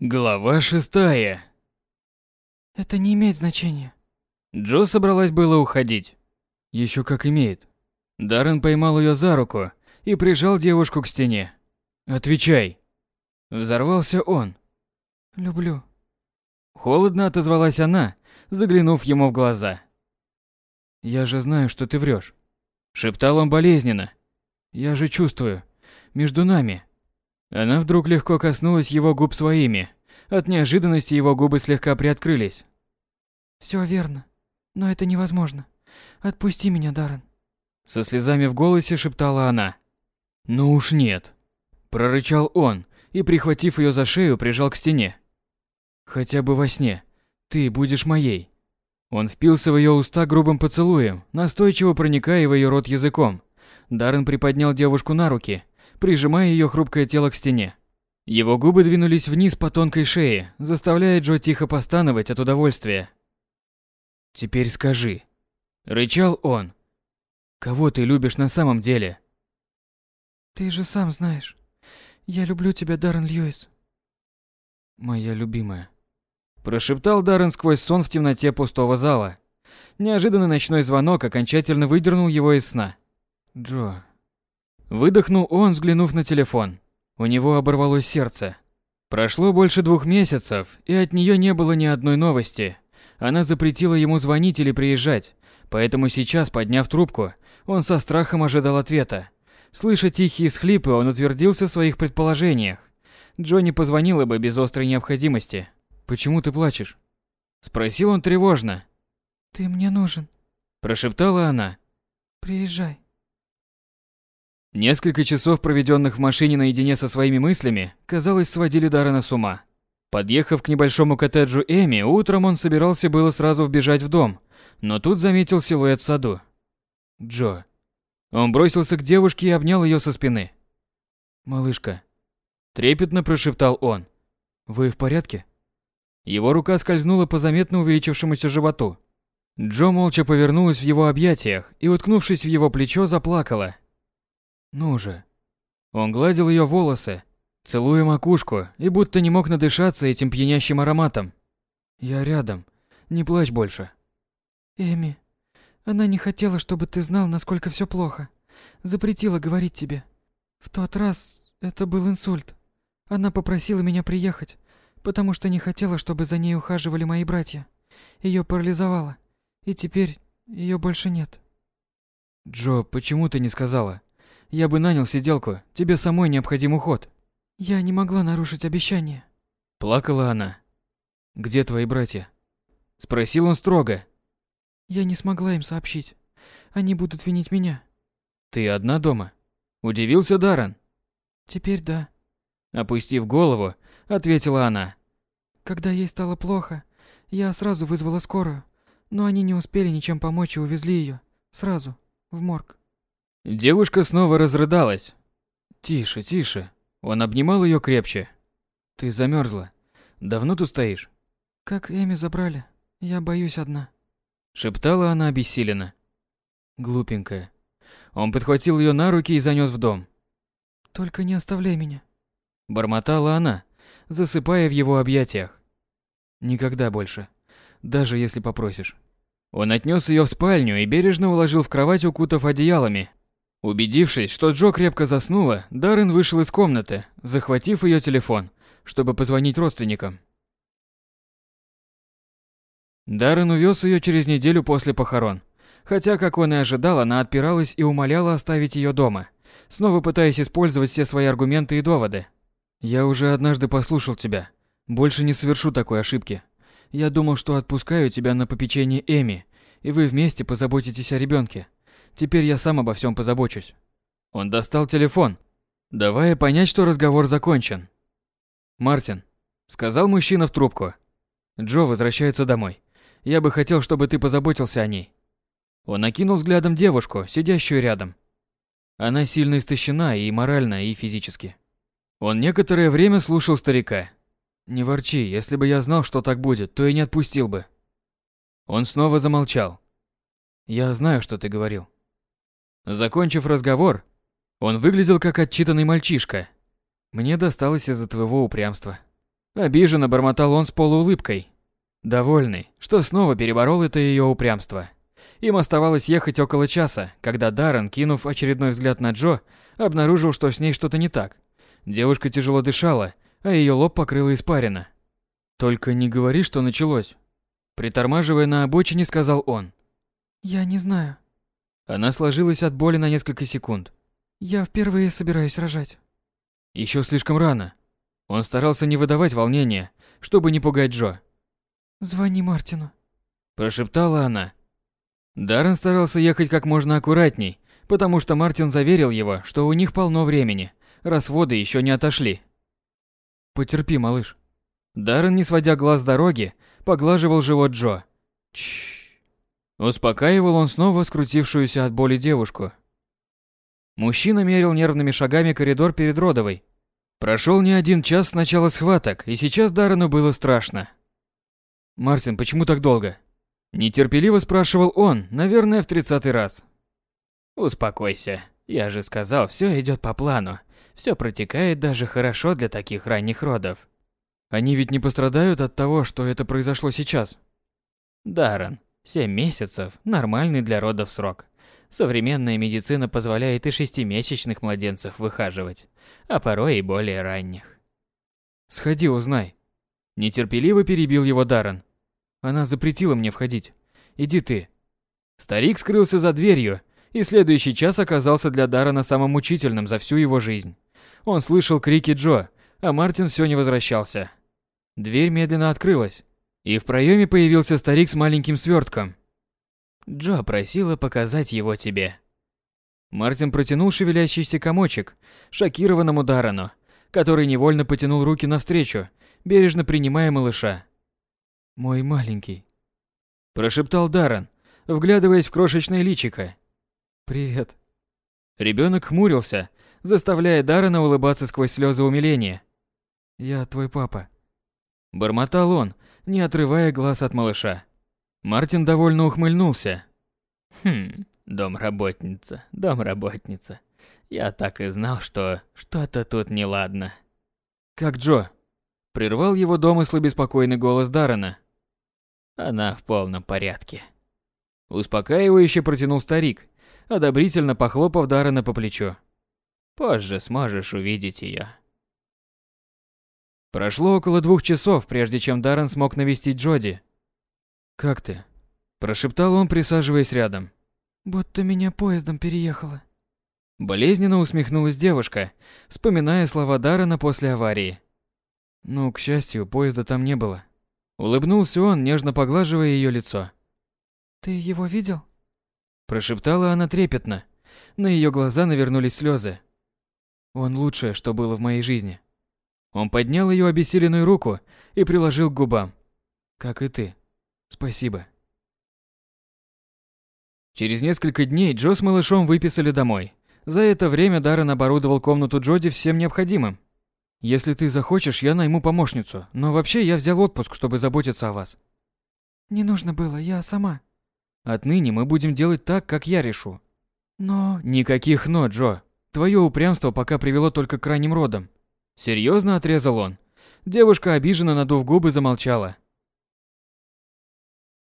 Глава шестая. Это не имеет значения. Джо собралась было уходить. Еще как имеет. Даррен поймал ее за руку и прижал девушку к стене. «Отвечай!» Взорвался он. Люблю. Холодно отозвалась она, заглянув ему в глаза. «Я же знаю, что ты врешь», — шептал он болезненно. «Я же чувствую. Между нами она вдруг легко коснулась его губ своими. От неожиданности его губы слегка приоткрылись. Все верно, но это невозможно. Отпусти меня, Даррен. Со слезами в голосе шептала она. «Ну уж нет», – прорычал он и, прихватив ее за шею, прижал к стене. «Хотя бы во сне. Ты будешь моей». Он впился в ее уста грубым поцелуем, настойчиво проникая в ее рот языком. Даррен приподнял девушку на руки прижимая ее хрупкое тело к стене. Его губы двинулись вниз по тонкой шее, заставляя Джо тихо постановать от удовольствия. «Теперь скажи», — рычал он, — «кого ты любишь на самом деле?» «Ты же сам знаешь. Я люблю тебя, Даррен Льюис». «Моя любимая», — прошептал Даррен сквозь сон в темноте пустого зала. Неожиданный ночной звонок окончательно выдернул его из сна. «Джо, Выдохнул он, взглянув на телефон. У него оборвалось сердце. Прошло больше двух месяцев, и от нее не было ни одной новости. Она запретила ему звонить или приезжать, поэтому сейчас, подняв трубку, он со страхом ожидал ответа. Слыша тихие схлипы, он утвердился в своих предположениях. Джонни позвонила бы без острой необходимости. «Почему ты плачешь?» Спросил он тревожно. «Ты мне нужен», – прошептала она. «Приезжай». Несколько часов, проведенных в машине наедине со своими мыслями, казалось, сводили Даррена с ума. Подъехав к небольшому коттеджу Эми, утром он собирался было сразу вбежать в дом, но тут заметил силуэт в саду. Джо. Он бросился к девушке и обнял ее со спины. «Малышка», – трепетно прошептал он. «Вы в порядке?» Его рука скользнула по заметно увеличившемуся животу. Джо молча повернулась в его объятиях и, уткнувшись в его плечо, заплакала. Ну же. Он гладил ее волосы, целуя макушку, и будто не мог надышаться этим пьянящим ароматом. Я рядом. Не плачь больше. Эми, она не хотела, чтобы ты знал, насколько все плохо. Запретила говорить тебе. В тот раз это был инсульт. Она попросила меня приехать, потому что не хотела, чтобы за ней ухаживали мои братья. Ее парализовало, и теперь ее больше нет. Джо, почему ты не сказала? Я бы нанял сиделку. Тебе самой необходим уход. Я не могла нарушить обещание. Плакала она. Где твои братья? Спросил он строго. Я не смогла им сообщить. Они будут винить меня. Ты одна дома? Удивился Даран. Теперь да. Опустив голову, ответила она. Когда ей стало плохо, я сразу вызвала скорую, но они не успели ничем помочь и увезли ее сразу в морг. Девушка снова разрыдалась. Тише, тише. Он обнимал ее крепче. Ты замерзла. Давно тут стоишь? Как Эми забрали. Я боюсь одна. Шептала она обессиленно. Глупенькая. Он подхватил ее на руки и занес в дом. Только не оставляй меня. Бормотала она, засыпая в его объятиях. Никогда больше. Даже если попросишь. Он отнес ее в спальню и бережно уложил в кровать, укутав одеялами, Убедившись, что Джо крепко заснула, Даррен вышел из комнаты, захватив ее телефон, чтобы позвонить родственникам. Даррен увез ее через неделю после похорон. Хотя, как он и ожидал, она отпиралась и умоляла оставить ее дома, снова пытаясь использовать все свои аргументы и доводы. «Я уже однажды послушал тебя. Больше не совершу такой ошибки. Я думал, что отпускаю тебя на попечение Эми, и вы вместе позаботитесь о ребенке. Теперь я сам обо всем позабочусь. Он достал телефон, давая понять, что разговор закончен. Мартин, сказал мужчина в трубку. Джо возвращается домой. Я бы хотел, чтобы ты позаботился о ней. Он окинул взглядом девушку, сидящую рядом. Она сильно истощена и морально, и физически. Он некоторое время слушал старика. Не ворчи, если бы я знал, что так будет, то и не отпустил бы. Он снова замолчал. Я знаю, что ты говорил. Закончив разговор, он выглядел как отчитанный мальчишка. Мне досталось из-за твоего упрямства. Обиженно бормотал он с полуулыбкой. Довольный, что снова переборол это ее упрямство. Им оставалось ехать около часа, когда Даррен, кинув очередной взгляд на Джо, обнаружил, что с ней что-то не так. Девушка тяжело дышала, а ее лоб покрыло испарина. «Только не говори, что началось», – притормаживая на обочине, сказал он. «Я не знаю». Она сложилась от боли на несколько секунд. «Я впервые собираюсь рожать». Еще слишком рано. Он старался не выдавать волнения, чтобы не пугать Джо. «Звони Мартину», – прошептала она. Даррен старался ехать как можно аккуратней, потому что Мартин заверил его, что у них полно времени, раз воды еще не отошли. «Потерпи, малыш». Даррен, не сводя глаз с дороги, поглаживал живот Джо. Чш. Успокаивал он снова скрутившуюся от боли девушку. Мужчина мерил нервными шагами коридор перед родовой. Прошел не один час с начала схваток, и сейчас Даррену было страшно. «Мартин, почему так долго?» Нетерпеливо спрашивал он, наверное, в тридцатый раз. «Успокойся. Я же сказал, все идет по плану. Все протекает даже хорошо для таких ранних родов. Они ведь не пострадают от того, что это произошло сейчас. Даррен, семь месяцев – нормальный для родов срок. Современная медицина позволяет и шестимесячных младенцев выхаживать, а порой и более ранних. Сходи, узнай. Нетерпеливо перебил его Даррен. Она запретила мне входить. Иди ты. Старик скрылся за дверью, и следующий час оказался для Даррена самым мучительным за всю его жизнь. Он слышал крики Джо, а Мартин все не возвращался. Дверь медленно открылась, и в проеме появился старик с маленьким свертком. Джо просила показать его тебе. Мартин протянул шевелящийся комочек шокированному Даррену, который невольно потянул руки навстречу, бережно принимая малыша. «Мой маленький», – прошептал Даррен, вглядываясь в крошечное личико. «Привет». Ребенок хмурился, заставляя Даррена улыбаться сквозь слезы умиления. «Я твой папа». Бормотал он, не отрывая глаз от малыша. Мартин довольно ухмыльнулся. «Хм, домработница, домработница. Я так и знал, что что-то тут неладно». «Как Джо?» Прервал его домыслы беспокойный голос Даррена. «Она в полном порядке». Успокаивающе протянул старик, одобрительно похлопав Даррена по плечу. Позже сможешь увидеть ее. Прошло около двух часов, прежде чем Даррен смог навестить Джоди. «Как ты?» – прошептал он, присаживаясь рядом. «Будто меня поездом переехала». Болезненно усмехнулась девушка, вспоминая слова Даррена после аварии. Ну, к счастью, поезда там не было. Улыбнулся он, нежно поглаживая ее лицо. «Ты его видел?» Прошептала она трепетно. На ее глаза навернулись слезы. Он лучшее, что было в моей жизни. Он поднял ее обессиленную руку и приложил к губам. Как и ты. Спасибо. Через несколько дней Джо с малышом выписали домой. За это время Даррен оборудовал комнату Джоди всем необходимым. Если ты захочешь, я найму помощницу, но вообще я взял отпуск, чтобы заботиться о вас. Не нужно было, я сама. Отныне мы будем делать так, как я решу. Но... Никаких «но», Джо. Твое упрямство пока привело только к крайним родам. Серьезно отрезал он. Девушка, обиженно надув губы, замолчала.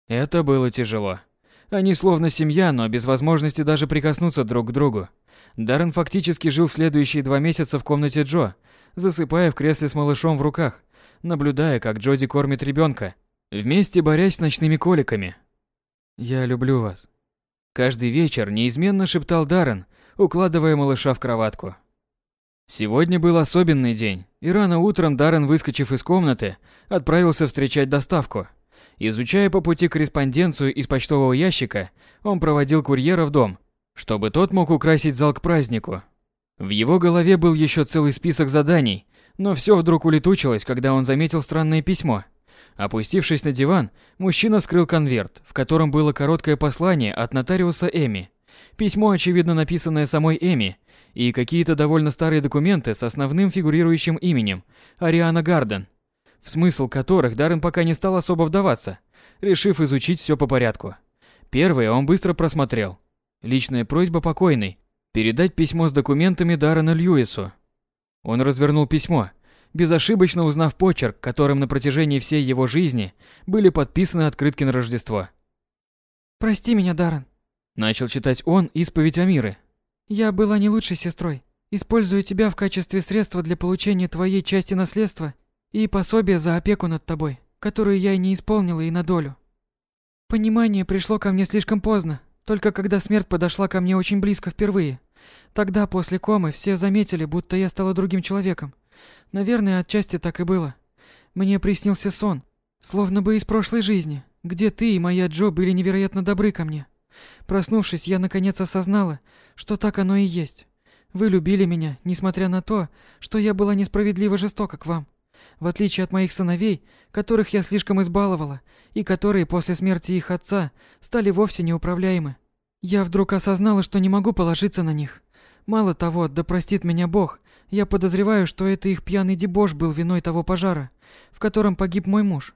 Это было тяжело. Они словно семья, но без возможности даже прикоснуться друг к другу. Даррен фактически жил следующие два месяца в комнате Джо, засыпая в кресле с малышом в руках, наблюдая, как Джоди кормит ребенка, вместе борясь с ночными коликами. «Я люблю вас». Каждый вечер неизменно шептал Даррен, укладывая малыша в кроватку. Сегодня был особенный день, и рано утром Даррен, выскочив из комнаты, отправился встречать доставку. Изучая по пути корреспонденцию из почтового ящика, он проводил курьера в дом, чтобы тот мог украсить зал к празднику. В его голове был еще целый список заданий, но все вдруг улетучилось, когда он заметил странное письмо. Опустившись на диван, мужчина вскрыл конверт, в котором было короткое послание от нотариуса Эми. Письмо, очевидно, написанное самой Эми, и какие-то довольно старые документы с основным фигурирующим именем – Ариана Гарден, в смысл которых Даррен пока не стал особо вдаваться, решив изучить все по порядку. Первое он быстро просмотрел. Личная просьба покойной – передать письмо с документами Даррена Льюису. Он развернул письмо. безошибочно узнав почерк, которым на протяжении всей его жизни были подписаны открытки на Рождество. «Прости меня, Даррен», — начал читать он исповедь Амиры. «Я была не лучшей сестрой. Использую тебя в качестве средства для получения твоей части наследства и пособия за опеку над тобой, которую я и не исполнила и на долю. Понимание пришло ко мне слишком поздно, только когда смерть подошла ко мне очень близко впервые. Тогда, после комы, все заметили, будто я стала другим человеком. Наверное, отчасти так и было. Мне приснился сон, словно бы из прошлой жизни, где ты и моя Джо были невероятно добры ко мне. Проснувшись, я наконец осознала, что так оно и есть. Вы любили меня, несмотря на то, что я была несправедливо жестока к вам. В отличие от моих сыновей, которых я слишком избаловала, и которые после смерти их отца стали вовсе неуправляемы. Я вдруг осознала, что не могу положиться на них. Мало того, да простит меня Бог, я подозреваю, что это их пьяный дебош был виной того пожара, в котором погиб мой муж.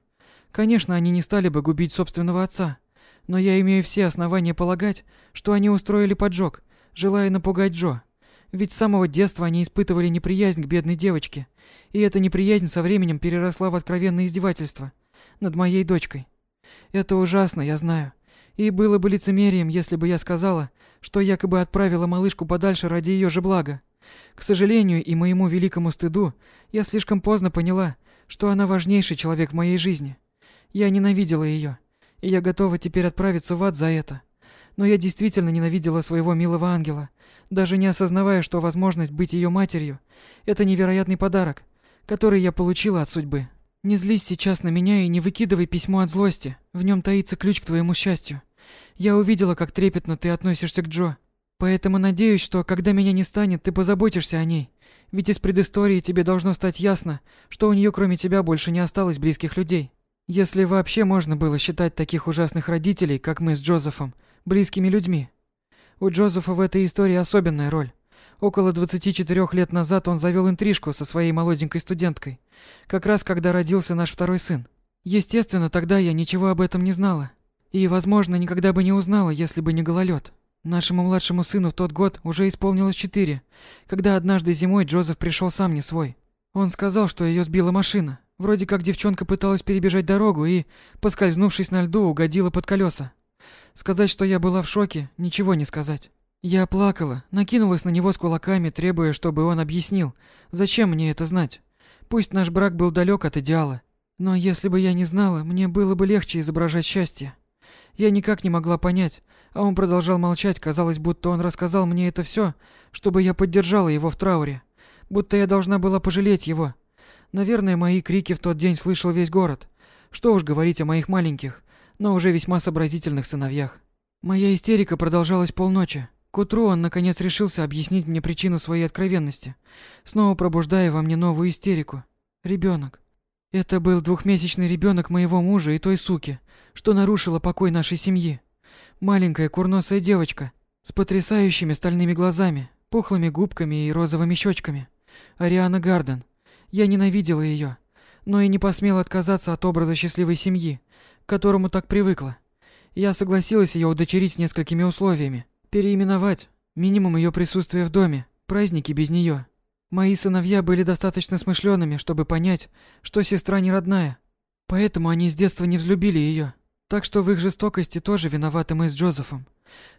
Конечно, они не стали бы губить собственного отца, но я имею все основания полагать, что они устроили поджог, желая напугать Джо. Ведь с самого детства они испытывали неприязнь к бедной девочке, и эта неприязнь со временем переросла в откровенное издевательство над моей дочкой. Это ужасно, я знаю. И было бы лицемерием, если бы я сказала, что якобы отправила малышку подальше ради ее же блага. К сожалению и моему великому стыду, я слишком поздно поняла, что она важнейший человек в моей жизни. Я ненавидела ее, и я готова теперь отправиться в ад за это. Но я действительно ненавидела своего милого ангела, даже не осознавая, что возможность быть ее матерью – это невероятный подарок, который я получила от судьбы. Не злись сейчас на меня и не выкидывай письмо от злости, в нем таится ключ к твоему счастью. Я увидела, как трепетно ты относишься к Джо, поэтому надеюсь, что когда меня не станет, ты позаботишься о ней. Ведь из предыстории тебе должно стать ясно, что у нее кроме тебя больше не осталось близких людей. Если вообще можно было считать таких ужасных родителей, как мы с Джозефом, близкими людьми. У Джозефа в этой истории особенная роль. Около 24 лет назад он завел интрижку со своей молоденькой студенткой, как раз когда родился наш второй сын. Естественно, тогда я ничего об этом не знала. И, возможно, никогда бы не узнала, если бы не гололед. Нашему младшему сыну в тот год уже исполнилось четыре, когда однажды зимой Джозеф пришел сам не свой. Он сказал, что ее сбила машина, Вроде как девчонка пыталась перебежать дорогу и, поскользнувшись на льду, угодила под колеса. Сказать, что я была в шоке, ничего не сказать. Я плакала, накинулась на него с кулаками, требуя, чтобы он объяснил, зачем мне это знать. Пусть наш брак был далек от идеала, но если бы я не знала, мне было бы легче изображать счастье. Я никак не могла понять, а он продолжал молчать, казалось, будто он рассказал мне это все, чтобы я поддержала его в трауре, будто я должна была пожалеть его, Наверное, мои крики в тот день слышал весь город. Что уж говорить о моих маленьких, но уже весьма сообразительных сыновьях. Моя истерика продолжалась полночи. К утру он наконец решился объяснить мне причину своей откровенности, снова пробуждая во мне новую истерику. Ребенок. Это был двухмесячный ребенок моего мужа и той суки, что нарушила покой нашей семьи. Маленькая курносая девочка с потрясающими стальными глазами, пухлыми губками и розовыми щечками. Ариана Гарден. Я ненавидела ее, но и не посмела отказаться от образа счастливой семьи, к которому так привыкла. Я согласилась ее удочерить с несколькими условиями. Переименовать, минимум ее присутствия в доме, праздники без нее. Мои сыновья были достаточно смышленными, чтобы понять, что сестра не родная. Поэтому они с детства не взлюбили ее. Так что в их жестокости тоже виноваты мы с Джозефом.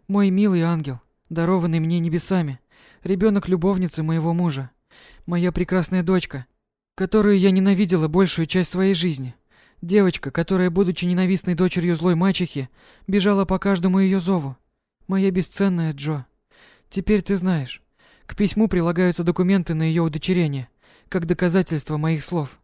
Мой милый ангел, дарованный мне небесами, ребенок любовницы моего мужа. Моя прекрасная дочка, которую я ненавидела большую часть своей жизни. Девочка, которая, будучи ненавистной дочерью злой мачехи, бежала по каждому ее зову. Моя бесценная Джо. Теперь ты знаешь. К письму прилагаются документы на ее удочерение, как доказательство моих слов.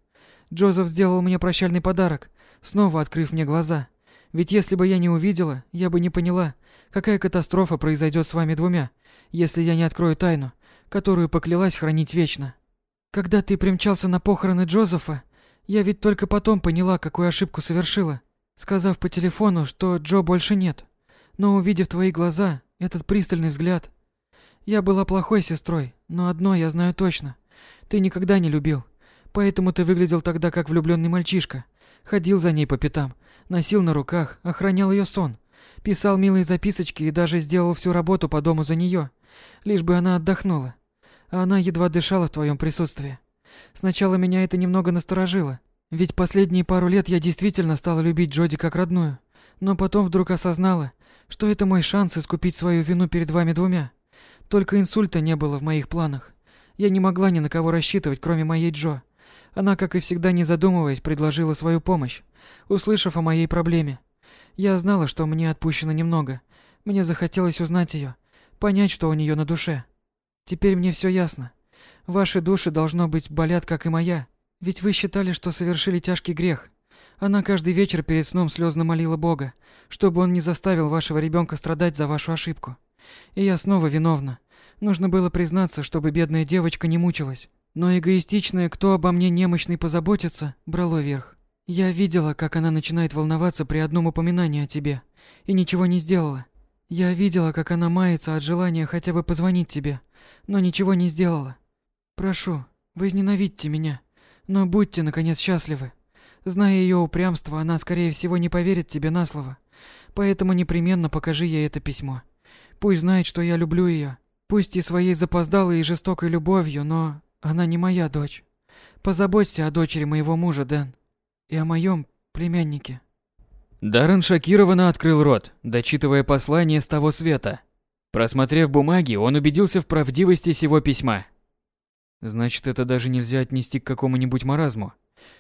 Джозеф сделал мне прощальный подарок, снова открыв мне глаза. Ведь если бы я не увидела, я бы не поняла, какая катастрофа произойдет с вами двумя, если я не открою тайну, которую поклялась хранить вечно. Когда ты примчался на похороны Джозефа, я ведь только потом поняла, какую ошибку совершила, сказав по телефону, что Джо больше нет. Но увидев твои глаза, этот пристальный взгляд, я была плохой сестрой, но одно я знаю точно. Ты никогда не любил. Поэтому ты выглядел тогда как влюбленный мальчишка. Ходил за ней по пятам, носил на руках, охранял ее сон, писал милые записочки и даже сделал всю работу по дому за нее, лишь бы она отдохнула а она едва дышала в твоем присутствии. Сначала меня это немного насторожило, ведь последние пару лет я действительно стала любить Джоди как родную, но потом вдруг осознала, что это мой шанс искупить свою вину перед вами двумя. Только инсульта не было в моих планах. Я не могла ни на кого рассчитывать, кроме моей Джо. Она, как и всегда, не задумываясь, предложила свою помощь, услышав о моей проблеме. Я знала, что мне отпущено немного. Мне захотелось узнать ее, понять, что у нее на душе. Теперь мне все ясно. Ваши души, должно быть, болят, как и моя. Ведь вы считали, что совершили тяжкий грех. Она каждый вечер перед сном слезно молила Бога, чтобы он не заставил вашего ребенка страдать за вашу ошибку. И я снова виновна. Нужно было признаться, чтобы бедная девочка не мучилась. Но эгоистичное «кто обо мне немощный позаботится» брало верх. Я видела, как она начинает волноваться при одном упоминании о тебе, и ничего не сделала. Я видела, как она мается от желания хотя бы позвонить тебе, но ничего не сделала. Прошу, возненавидьте меня, но будьте, наконец, счастливы. Зная ее упрямство, она, скорее всего, не поверит тебе на слово. Поэтому непременно покажи ей это письмо. Пусть знает, что я люблю ее. Пусть и своей запоздалой и жестокой любовью, но она не моя дочь. Позаботься о дочери моего мужа, Дэн. И о моем племяннике. Даррен шокированно открыл рот, дочитывая послание с того света. Просмотрев бумаги, он убедился в правдивости сего письма. Значит, это даже нельзя отнести к какому-нибудь маразму.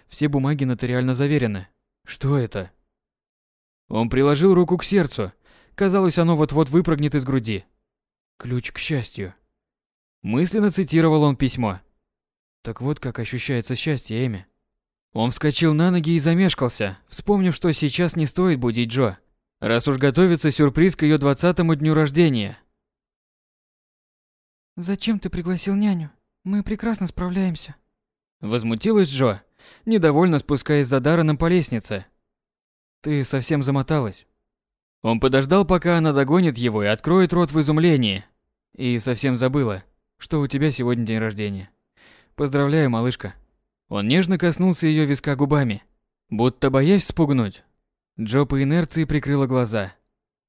Все бумаги нотариально заверены. Что это? Он приложил руку к сердцу. Казалось, оно вот-вот выпрыгнет из груди. Ключ к счастью. Мысленно цитировал он письмо. Так вот как ощущается счастье Эми. Он вскочил на ноги и замешкался, вспомнив, что сейчас не стоит будить Джо, раз уж готовится сюрприз к ее двадцатому дню рождения. «Зачем ты пригласил няню? Мы прекрасно справляемся». Возмутилась Джо, недовольно спускаясь за Дарреном по лестнице. «Ты совсем замоталась». Он подождал, пока она догонит его и откроет рот в изумлении. И совсем забыла, что у тебя сегодня день рождения. Поздравляю, малышка. Он нежно коснулся ее виска губами, будто боясь спугнуть. Джо по инерции прикрыла глаза.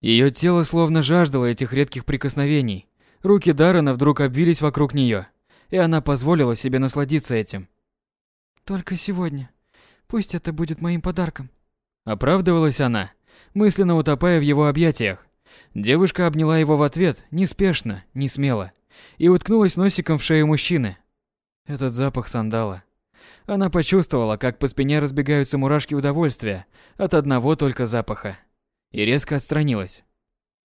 Ее тело словно жаждало этих редких прикосновений. Руки Даррена вдруг обвились вокруг нее, и она позволила себе насладиться этим. «Только сегодня. Пусть это будет моим подарком». Оправдывалась она, мысленно утопая в его объятиях. Девушка обняла его в ответ, неспешно, не смело, и уткнулась носиком в шею мужчины. Этот запах сандала. Она почувствовала, как по спине разбегаются мурашки удовольствия от одного только запаха. И резко отстранилась.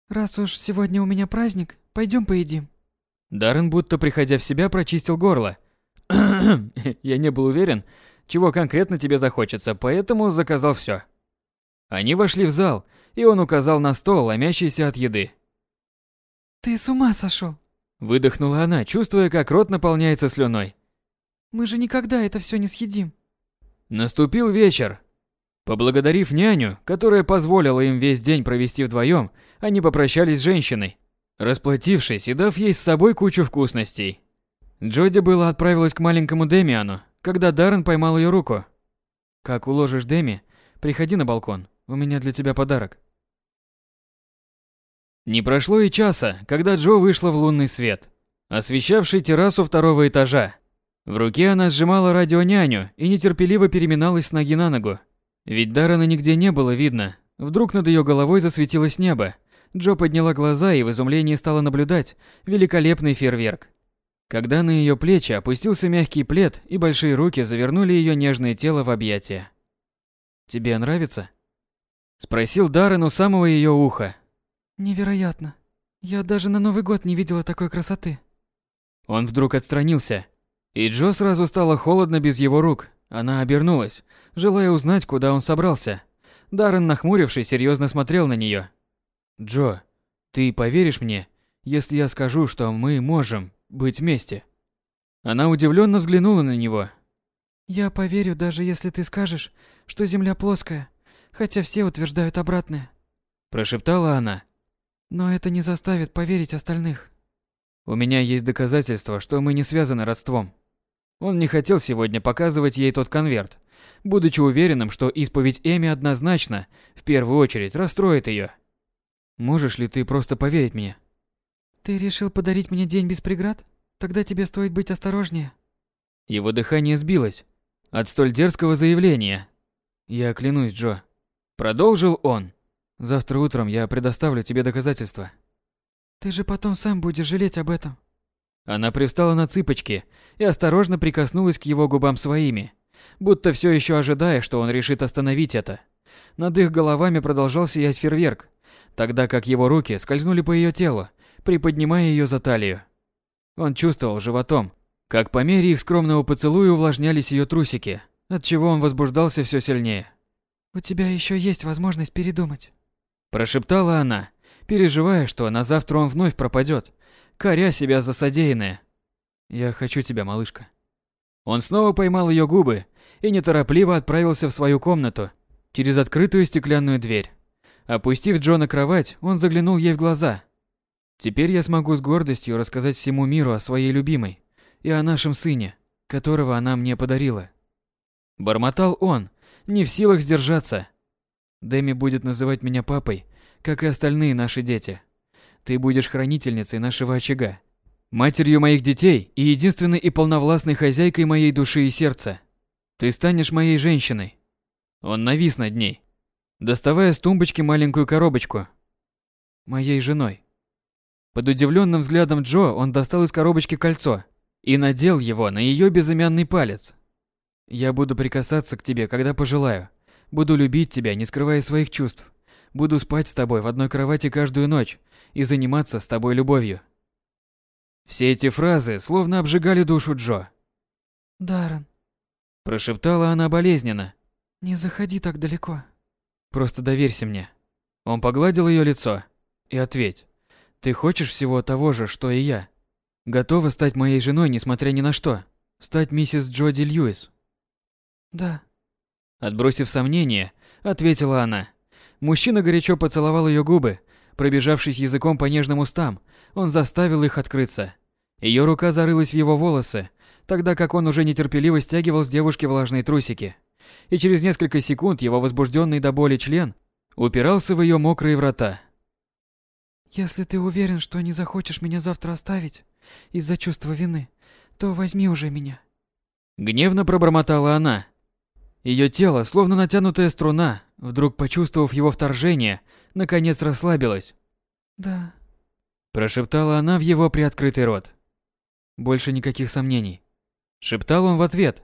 «Раз уж сегодня у меня праздник, пойдем поедим». Даррен, будто приходя в себя, прочистил горло Я не был уверен, чего конкретно тебе захочется, поэтому заказал все. Они вошли в зал, и он указал на стол, ломящийся от еды. «Ты с ума сошел!» Выдохнула она, чувствуя, как рот наполняется слюной. «Мы же никогда это все не съедим!» Наступил вечер. Поблагодарив няню, которая позволила им весь день провести вдвоем, они попрощались с женщиной, расплатившись и дав ей с собой кучу вкусностей. Джоди было отправилась к маленькому Демиану, когда Даррен поймал ее руку. «Как уложишь Деми, приходи на балкон, у меня для тебя подарок». Не прошло и часа, когда Джо вышла в лунный свет, освещавший террасу второго этажа. В руке она сжимала радионяню и нетерпеливо переминалась с ноги на ногу. Ведь Даррена нигде не было видно. Вдруг над ее головой засветилось небо. Джо подняла глаза и в изумлении стала наблюдать великолепный фейерверк. Когда на ее плечи опустился мягкий плед и большие руки завернули ее нежное тело в объятия. «Тебе нравится?» Спросил Даррен у самого ее уха. «Невероятно. Я даже на Новый год не видела такой красоты». Он вдруг отстранился, и Джо сразу стало холодно без его рук. Она обернулась, желая узнать, куда он собрался. Даррен, нахмурившись, серьезно смотрел на нее. «Джо, ты поверишь мне, если я скажу, что мы можем быть вместе. Она удивленно взглянула на него. Я поверю, даже если ты скажешь, что Земля плоская, хотя все утверждают обратное. Прошептала она. Но это не заставит поверить остальных. У меня есть доказательства, что мы не связаны родством. Он не хотел сегодня показывать ей тот конверт, будучи уверенным, что исповедь Эми однозначно, в первую очередь, расстроит ее. Можешь ли ты просто поверить мне? Ты решил подарить мне день без преград? Тогда тебе стоит быть осторожнее. Его дыхание сбилось от столь дерзкого заявления. «Я клянусь, Джо». Продолжил он. «Завтра утром я предоставлю тебе доказательства». «Ты же потом сам будешь жалеть об этом». Она привстала на цыпочки и осторожно прикоснулась к его губам своими, будто все еще ожидая, что он решит остановить это. Над их головами продолжал сиять фейерверк, тогда как его руки скользнули по ее телу, приподнимая ее за талию. Он чувствовал животом, как по мере их скромного поцелуя увлажнялись ее трусики, от чего он возбуждался все сильнее. «У тебя еще есть возможность передумать», – прошептала она, переживая, что на завтра он вновь пропадет, коря себя за содеянное. «Я хочу тебя, малышка». Он снова поймал ее губы и неторопливо отправился в свою комнату через открытую стеклянную дверь. Опустив Джо на кровать, он заглянул ей в глаза. «Теперь я смогу с гордостью рассказать всему миру о своей любимой и о нашем сыне, которого она мне подарила». Бормотал он, не в силах сдержаться. Дэми будет называть меня папой, как и остальные наши дети. Ты будешь хранительницей нашего очага, матерью моих детей и единственной и полновластной хозяйкой моей души и сердца. Ты станешь моей женщиной. Он навис над ней, доставая с тумбочки маленькую коробочку. Моей женой. Под удивленным взглядом Джо он достал из коробочки кольцо и надел его на ее безымянный палец. Я буду прикасаться к тебе, когда пожелаю. Буду любить тебя, не скрывая своих чувств. Буду спать с тобой в одной кровати каждую ночь и заниматься с тобой любовью. Все эти фразы словно обжигали душу Джо. «Даррен», – прошептала она болезненно. «Не заходи так далеко». Просто доверься мне. Он погладил ее лицо. И ответь. Ты хочешь всего того же, что и я? Готова стать моей женой, несмотря ни на что? Стать миссис Джоди Льюис? Да. Отбросив сомнения, ответила она. Мужчина горячо поцеловал ее губы. Пробежавшись языком по нежным устам, он заставил их открыться. Ее рука зарылась в его волосы, тогда как он уже нетерпеливо стягивал с девушки влажные трусики и через несколько секунд его возбужденный до боли член упирался в ее мокрые врата. «Если ты уверен, что не захочешь меня завтра оставить из-за чувства вины, то возьми уже меня». Гневно пробормотала она. Ее тело, словно натянутая струна, вдруг почувствовав его вторжение, наконец расслабилось. «Да», – прошептала она в его приоткрытый рот. «Больше никаких сомнений», – шептал он в ответ,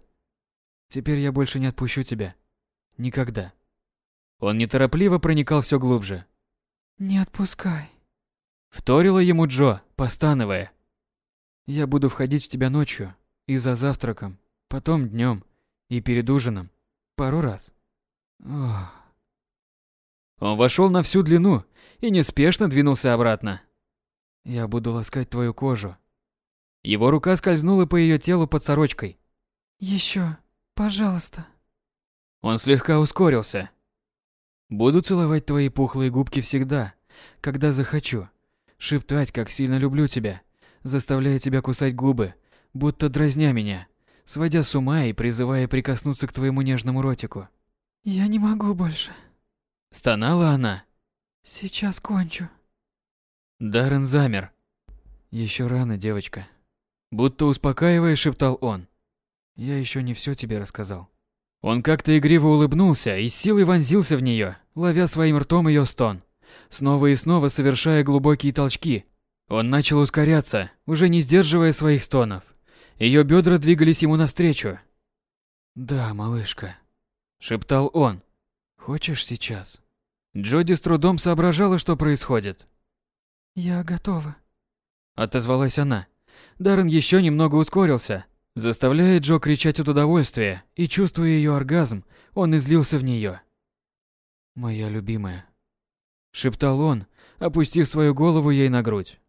Теперь я больше не отпущу тебя. Никогда. Он неторопливо проникал все глубже. Не отпускай. Вторила ему Джо, постановая. Я буду входить в тебя ночью и за завтраком, потом днем и перед ужином. Пару раз. Ох. Он вошел на всю длину и неспешно двинулся обратно. Я буду ласкать твою кожу. Его рука скользнула по ее телу под сорочкой. Еще. Пожалуйста. Он слегка ускорился. Буду целовать твои пухлые губки всегда, когда захочу. Шептать, как сильно люблю тебя, заставляя тебя кусать губы, будто дразня меня, сводя с ума и призывая прикоснуться к твоему нежному ротику. Я не могу больше. Стонала она. Сейчас кончу. Даррен замер. Еще рано, девочка. Будто успокаивая, шептал он. Я еще не все тебе рассказал. Он как-то игриво улыбнулся и силой вонзился в нее, ловя своим ртом ее стон. Снова и снова совершая глубокие толчки. Он начал ускоряться, уже не сдерживая своих стонов. Ее бедра двигались ему навстречу. «Да, малышка», — шептал он. «Хочешь сейчас?» Джоди с трудом соображала, что происходит. «Я готова», — отозвалась она. Даррен еще немного ускорился, Заставляя Джо кричать от удовольствия, и чувствуя ее оргазм, он излился в нее. «Моя любимая», — шептал он, опустив свою голову ей на грудь.